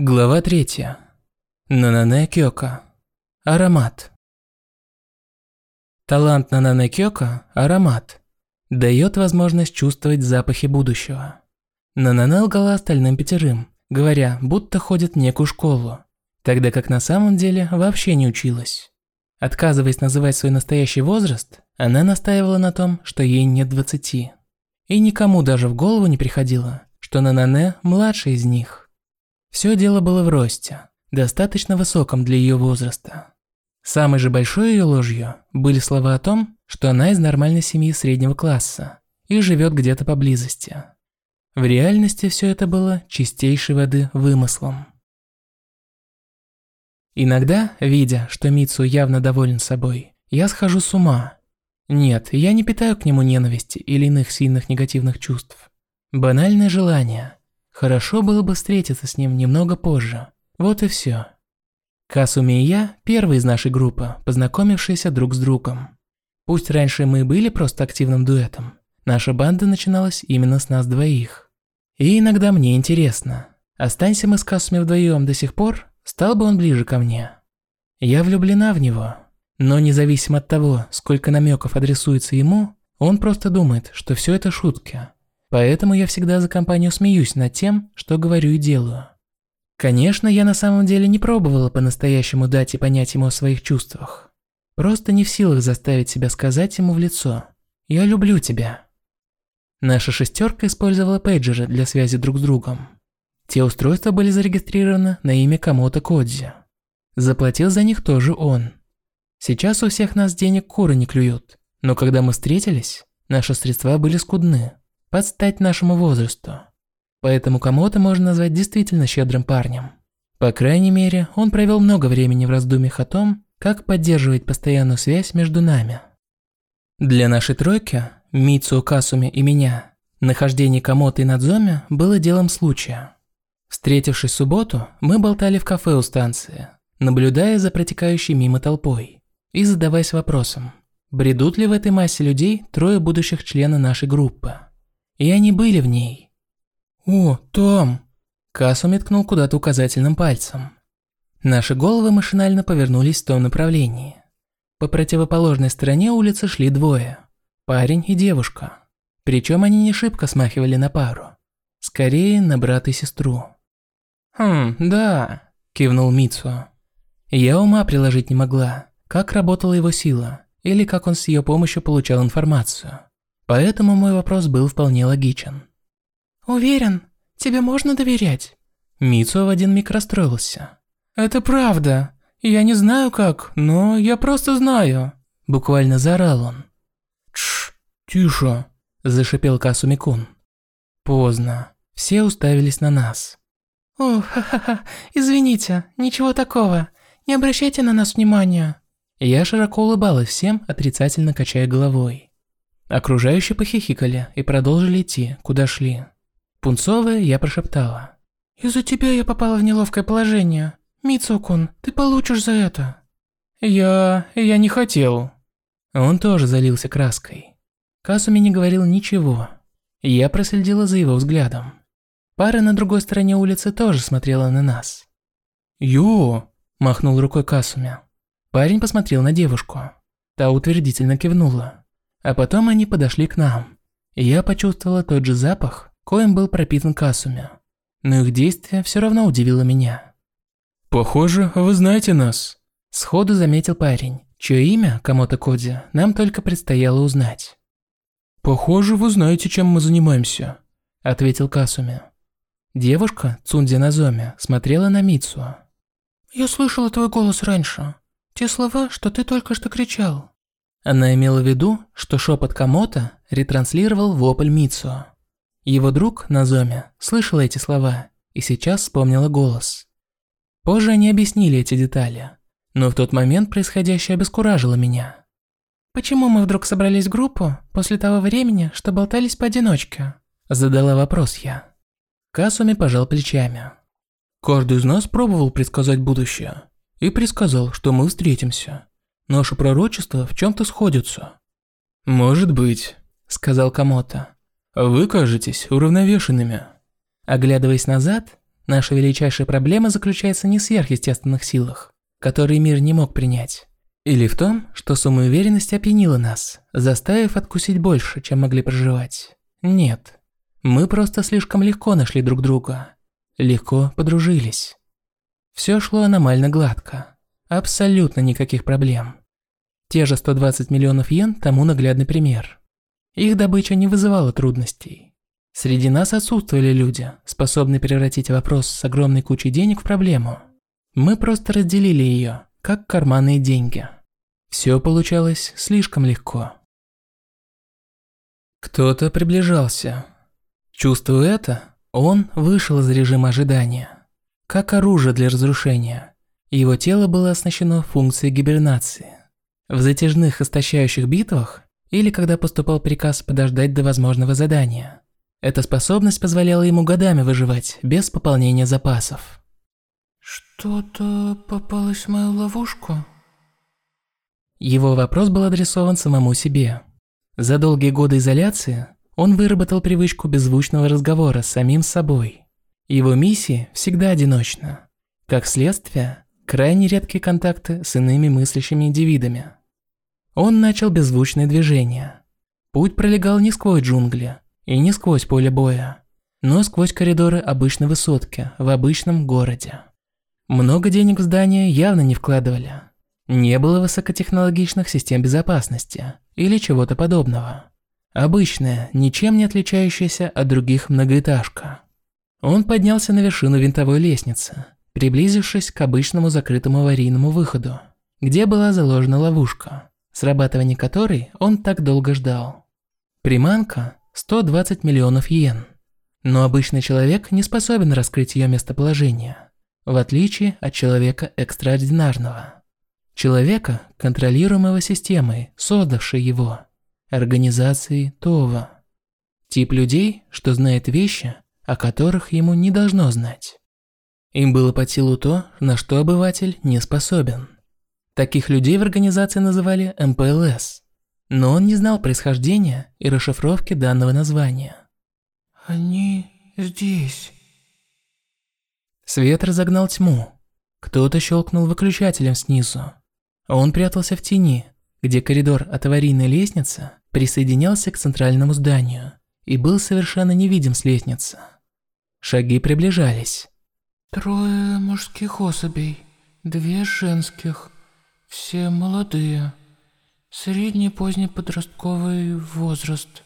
Глава третья. Нанане Кёка. Аромат. Талант Нанане Кёка – аромат. Дает возможность чувствовать запахи будущего. Нанане лгала остальным пятерым, говоря, будто ходит в некую школу, тогда как на самом деле вообще не училась. Отказываясь называть свой настоящий возраст, она настаивала на том, что ей нет двадцати. И никому даже в голову не приходило, что Нанане младшая из них. Все дело было в росте, достаточно высоком для ее возраста. Самой же большой ее ложью были слова о том, что она из нормальной семьи среднего класса и живет где-то поблизости. В реальности все это было чистейшей воды вымыслом. Иногда, видя, что Мицу явно доволен собой, я схожу с ума. Нет, я не питаю к нему ненависти или иных сильных негативных чувств. Банальное желание – Хорошо было бы встретиться с ним немного позже. Вот и все. Касуми и я – первые из нашей группы, познакомившиеся друг с другом. Пусть раньше мы были просто активным дуэтом, наша банда начиналась именно с нас двоих. И иногда мне интересно, останься мы с Касуми вдвоем до сих пор, стал бы он ближе ко мне. Я влюблена в него, но независимо от того, сколько намеков адресуется ему, он просто думает, что все это шутки. Поэтому я всегда за компанию смеюсь над тем, что говорю и делаю. Конечно, я на самом деле не пробовала по-настоящему дать и понять ему о своих чувствах. Просто не в силах заставить себя сказать ему в лицо «Я люблю тебя». Наша шестерка использовала пейджеры для связи друг с другом. Те устройства были зарегистрированы на имя Камото Кодзи. Заплатил за них тоже он. Сейчас у всех нас денег куры не клюют, но когда мы встретились, наши средства были скудны под стать нашему возрасту. Поэтому кому-то можно назвать действительно щедрым парнем. По крайней мере, он провел много времени в раздумьях о том, как поддерживать постоянную связь между нами. Для нашей тройки, Мицу, Касуми и меня, нахождение Камото и Надзоми было делом случая. Встретившись в субботу, мы болтали в кафе у станции, наблюдая за протекающей мимо толпой и задаваясь вопросом, бредут ли в этой массе людей трое будущих членов нашей группы. И они были в ней. «О, Том!» Кассу меткнул куда-то указательным пальцем. Наши головы машинально повернулись в том направлении. По противоположной стороне улицы шли двое. Парень и девушка. Причем они не шибко смахивали на пару. Скорее, на брата и сестру. «Хм, да», – кивнул Митсу. Я ума приложить не могла, как работала его сила, или как он с ее помощью получал информацию. Поэтому мой вопрос был вполне логичен. «Уверен, тебе можно доверять?» Митсу в один миг расстроился. «Это правда. Я не знаю как, но я просто знаю», – буквально заорал он. «Тш, тише», – зашипел Касумикун. Поздно. Все уставились на нас. «О, ха-ха-ха, извините, ничего такого. Не обращайте на нас внимания». Я широко улыбалась всем, отрицательно качая головой. Окружающие похихикали и продолжили идти, куда шли. Пунцовая я прошептала. «Из-за тебя я попала в неловкое положение. Мицукун, ты получишь за это». «Я... я не хотел». Он тоже залился краской. Касуми не говорил ничего. Я проследила за его взглядом. Пара на другой стороне улицы тоже смотрела на нас. «Ё!» – махнул рукой Касуми. Парень посмотрел на девушку. Та утвердительно кивнула. А потом они подошли к нам. И я почувствовала тот же запах, коим был пропитан Касуми. Но их действие все равно удивило меня. «Похоже, вы знаете нас», – сходу заметил парень, чье имя, Камото Коди, нам только предстояло узнать. «Похоже, вы знаете, чем мы занимаемся», – ответил Касуми. Девушка, Цунди Назоми, смотрела на Мицу. «Я слышала твой голос раньше. Те слова, что ты только что кричал. Она имела в виду, что шепот Камото ретранслировал вопль Мицу. Его друг, Назоми, слышал эти слова и сейчас вспомнила голос. Позже они объяснили эти детали, но в тот момент происходящее обескуражило меня. «Почему мы вдруг собрались в группу после того времени, что болтались поодиночке?» Задала вопрос я. Касуми пожал плечами. «Каждый из нас пробовал предсказать будущее и предсказал, что мы встретимся. Наши пророчества в чем-то сходятся». «Может быть», – сказал Камото. «Вы кажетесь уравновешенными». Оглядываясь назад, Наша величайшая проблема заключается не в сверхъестественных силах, которые мир не мог принять, или в том, что самоуверенность опьянила нас, заставив откусить больше, чем могли проживать. Нет. Мы просто слишком легко нашли друг друга. Легко подружились. Все шло аномально гладко. Абсолютно никаких проблем. Те же 120 миллионов йен тому наглядный пример. Их добыча не вызывала трудностей. Среди нас отсутствовали люди, способные превратить вопрос с огромной кучей денег в проблему. Мы просто разделили ее, как карманные деньги. Все получалось слишком легко. Кто-то приближался. Чувствуя это, он вышел из режима ожидания. Как оружие для разрушения. Его тело было оснащено функцией гибернации. В затяжных истощающих битвах или когда поступал приказ подождать до возможного задания – эта способность позволяла ему годами выживать, без пополнения запасов. «Что-то попалось в мою ловушку?» Его вопрос был адресован самому себе. За долгие годы изоляции он выработал привычку беззвучного разговора с самим собой. Его миссия всегда одиночна. Как следствие, крайне редкие контакты с иными мыслящими индивидами. Он начал беззвучное движение. Путь пролегал не сквозь джунгли, и не сквозь поле боя, но сквозь коридоры обычной высотки в обычном городе. Много денег в здание явно не вкладывали. Не было высокотехнологичных систем безопасности или чего-то подобного. Обычная, ничем не отличающаяся от других многоэтажка. Он поднялся на вершину винтовой лестницы, приблизившись к обычному закрытому аварийному выходу, где была заложена ловушка, срабатывание которой он так долго ждал. Приманка 120 миллионов йен. Но обычный человек не способен раскрыть ее местоположение, в отличие от человека экстраординарного. Человека, контролируемого системой, создавшей его, организацией Това. Тип людей, что знает вещи, о которых ему не должно знать. Им было под силу то, на что обыватель не способен. Таких людей в организации называли МПЛС но он не знал происхождения и расшифровки данного названия. «Они здесь». Свет разогнал тьму. Кто-то щелкнул выключателем снизу. Он прятался в тени, где коридор от аварийной лестницы присоединялся к центральному зданию и был совершенно невидим с лестницы. Шаги приближались. «Трое мужских особей, две женских, все молодые». Средний поздний подростковый возраст.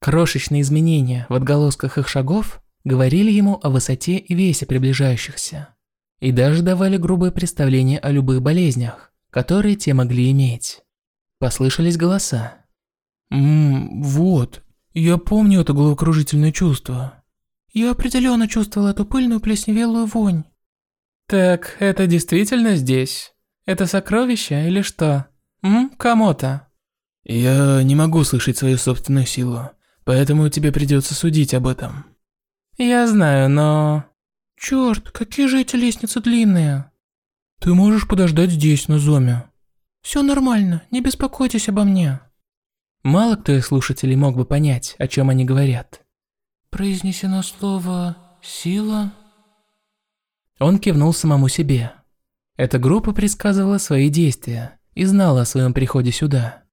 Крошечные изменения в отголосках их шагов говорили ему о высоте и весе приближающихся. И даже давали грубое представление о любых болезнях, которые те могли иметь. Послышались голоса. «Ммм, вот, я помню это головокружительное чувство. Я определенно чувствовал эту пыльную плесневелую вонь». «Так, это действительно здесь? Это сокровище или что?» М? Кому-то. Я не могу слышать свою собственную силу, поэтому тебе придется судить об этом. Я знаю, но... Черт, какие же эти лестницы длинные. Ты можешь подождать здесь, на зоме. Все нормально, не беспокойтесь обо мне. Мало кто из слушателей мог бы понять, о чем они говорят. Произнесено слово «сила». Он кивнул самому себе. Эта группа предсказывала свои действия, и знала о своем приходе сюда.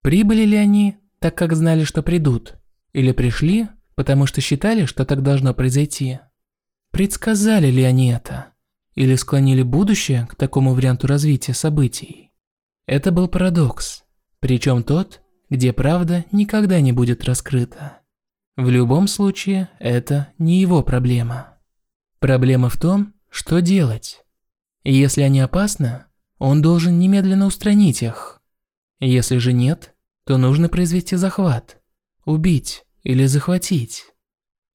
Прибыли ли они, так как знали, что придут, или пришли, потому что считали, что так должно произойти? Предсказали ли они это? Или склонили будущее к такому варианту развития событий? Это был парадокс, причем тот, где правда никогда не будет раскрыта. В любом случае, это не его проблема. Проблема в том, что делать. Если они опасны, он должен немедленно устранить их. Если же нет, то нужно произвести захват, убить или захватить.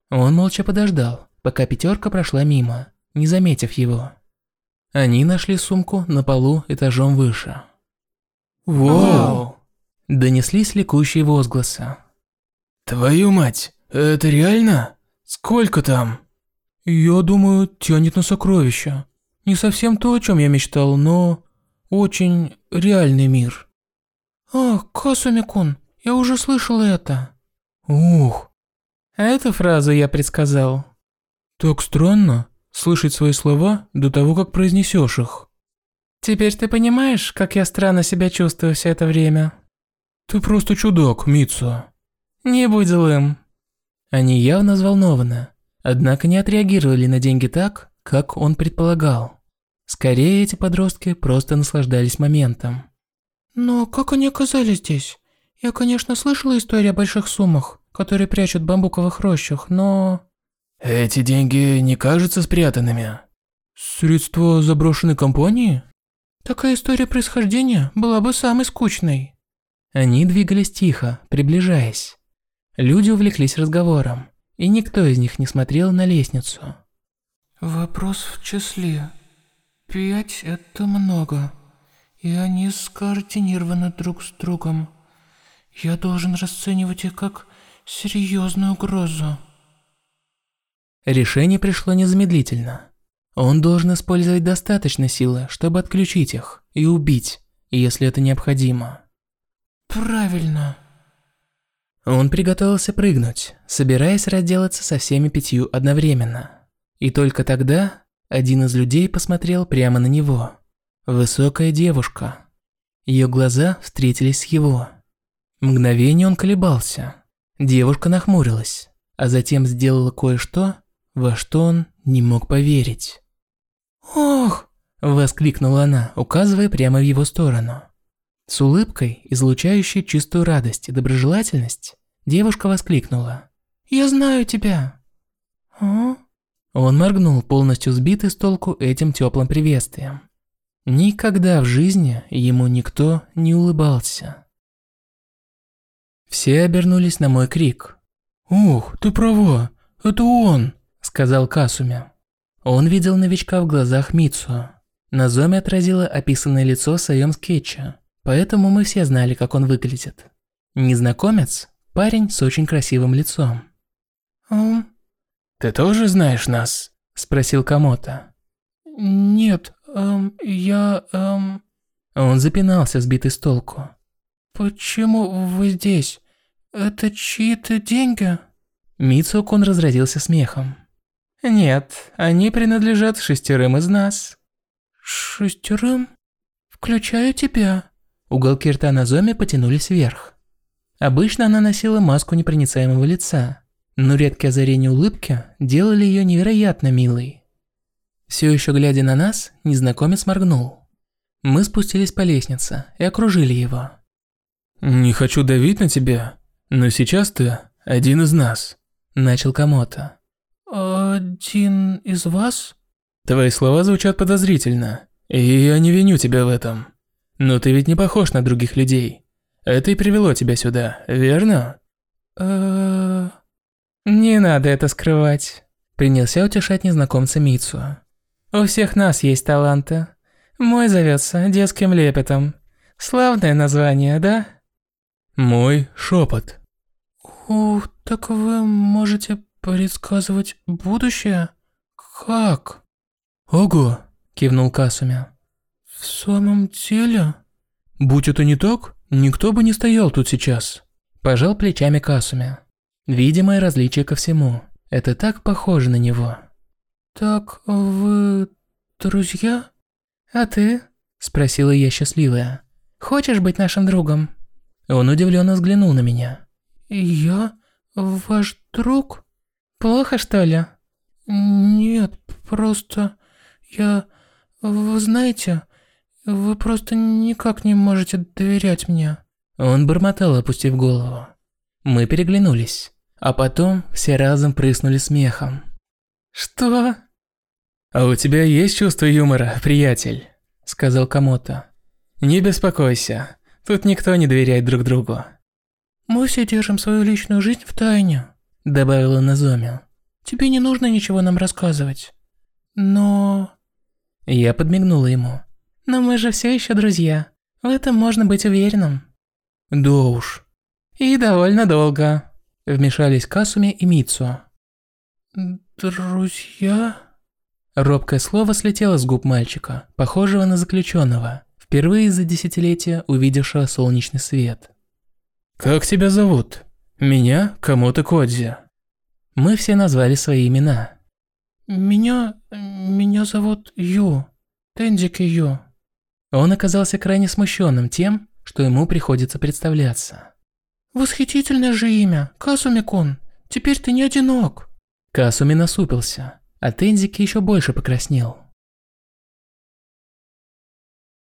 Он молча подождал, пока пятерка прошла мимо, не заметив его. Они нашли сумку на полу этажом выше. «Вау!» Донеслись ликующие возгласы. «Твою мать, это реально? Сколько там?» «Я думаю, тянет на сокровища. Не совсем то, о чем я мечтал, но очень реальный мир. Ах, Касумикун, я уже слышал это. Ух. Эту фразу я предсказал. Так странно слышать свои слова до того, как произнесешь их. Теперь ты понимаешь, как я странно себя чувствую все это время? Ты просто чудак, Митсу. Не будь злым. Они явно взволнованы, однако не отреагировали на деньги так, как он предполагал. Скорее, эти подростки просто наслаждались моментом. Но как они оказались здесь? Я, конечно, слышала историю о больших суммах, которые прячут в бамбуковых рощах, но... Эти деньги не кажутся спрятанными. Средства заброшенной компании? Такая история происхождения была бы самой скучной. Они двигались тихо, приближаясь. Люди увлеклись разговором, и никто из них не смотрел на лестницу. Вопрос в числе. Пять – это много, и они скоординированы друг с другом. Я должен расценивать их как серьезную угрозу. Решение пришло незамедлительно. Он должен использовать достаточно силы, чтобы отключить их и убить, если это необходимо. Правильно. Он приготовился прыгнуть, собираясь разделаться со всеми пятью одновременно. И только тогда один из людей посмотрел прямо на него. Высокая девушка. Ее глаза встретились с его. Мгновение он колебался. Девушка нахмурилась, а затем сделала кое-что, во что он не мог поверить. «Ох!» – воскликнула она, указывая прямо в его сторону. С улыбкой, излучающей чистую радость и доброжелательность, девушка воскликнула. «Я знаю тебя!» «А?» Он моргнул, полностью сбитый с толку этим теплым приветствием. Никогда в жизни ему никто не улыбался. Все обернулись на мой крик. «Ух, ты права, это он!» – сказал Касуми. Он видел новичка в глазах Мицу. На зоме отразило описанное лицо в своем скетче, поэтому мы все знали, как он выглядит. Незнакомец – парень с очень красивым лицом. «Ум?» «Ты тоже знаешь нас?» – спросил Камото. «Нет, эм, я, эм...» Он запинался, сбитый с толку. «Почему вы здесь? Это чьи-то деньги?» Мицукун разразился смехом. «Нет, они принадлежат шестерым из нас». «Шестерым? Включая тебя?» Уголки рта Назоми потянулись вверх. Обычно она носила маску непроницаемого лица, но редкие озарения улыбки делали ее невероятно милой. Все еще глядя на нас, незнакомец моргнул. Мы спустились по лестнице и окружили его. «Не хочу давить на тебя, но сейчас ты один из нас», – начал Камото. «Один из вас?» Твои слова звучат подозрительно, и я не виню тебя в этом. Но ты ведь не похож на других людей. Это и привело тебя сюда, верно? э Не надо это скрывать. Принялся утешать незнакомца Мицу. У всех нас есть таланты. Мой зовется детским лепетом. Славное название, да? Мой шепот. Ух, так вы можете предсказывать будущее? Как? Ого, кивнул Касуми. В самом деле? Будь это не так, никто бы не стоял тут сейчас. Пожал плечами Касуми. Видимое различие ко всему. Это так похоже на него. Так вы друзья? А ты? Спросила я счастливая. Хочешь быть нашим другом? Он удивленно взглянул на меня. Я ваш друг? Плохо, что ли? Нет, просто я... Вы знаете, вы просто никак не можете доверять мне. Он бормотал, опустив голову. Мы переглянулись, а потом все разом прыснули смехом. Что? А у тебя есть чувство юмора, приятель? Сказал Камото. Не беспокойся, тут никто не доверяет друг другу. Мы все держим свою личную жизнь в тайне, добавила Назоми. Тебе не нужно ничего нам рассказывать. Но... Я подмигнула ему. Но мы же все еще друзья. В этом можно быть уверенным. Да уж. И довольно долго. Вмешались Касуми и Мицу. Друзья? Робкое слово слетело с губ мальчика, похожего на заключенного, впервые за десятилетия увидевшего солнечный свет. «Как тебя зовут?» «Меня Камото Кодзи». Мы все назвали свои имена. Меня... меня зовут Ю. Тендики Ю. Он оказался крайне смущенным тем, что ему приходится представляться. Восхитительное же имя, Касуми-кун. Теперь ты не одинок. Касуми насупился, а Тензики еще больше покраснел.